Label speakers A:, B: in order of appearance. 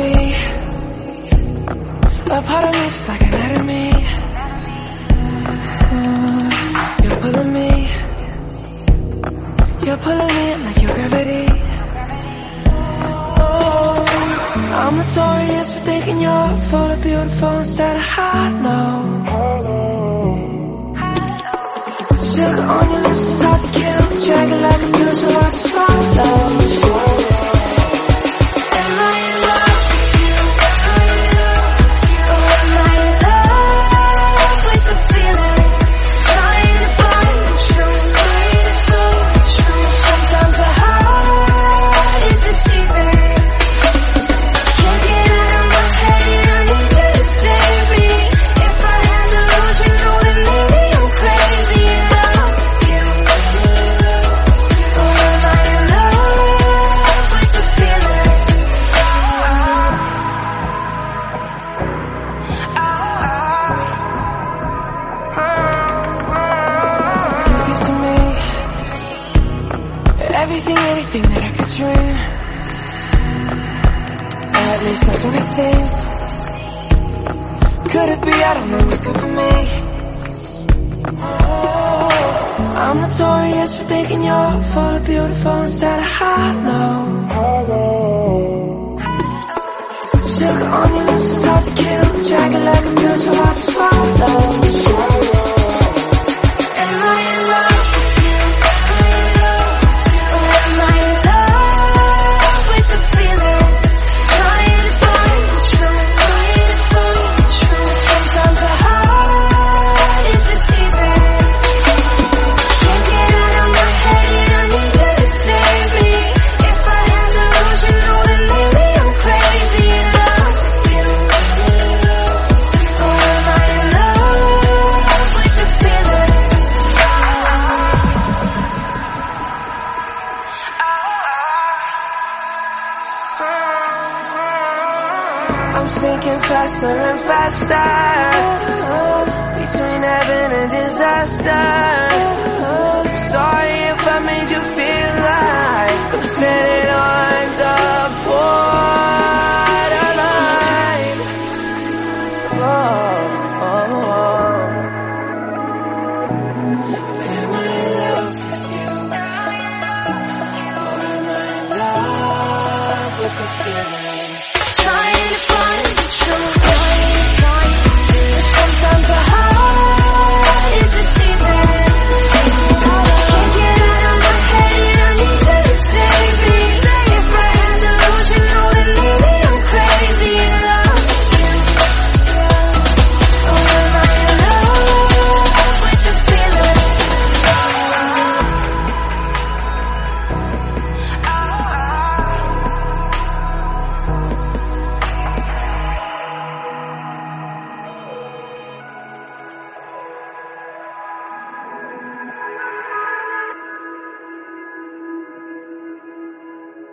A: me. A part of me's like anatomy. Uh, you're pulling me. You're pulling me like your gravity. Oh, I'm notorious for thinking you're full of beautiful instead of hollow. Sugar on your lips is hard to kill. Everything, anything that I could dream. At least that's what it seems. Could it be? I don't know what's good for me. Oh, I'm notorious for thinking you're full of beautiful instead of hollow. Sugar on your lips is hard to kill. Dragging like a pill, so hard to swallow. I'm sinking faster and faster. Between heaven and disaster. Sorry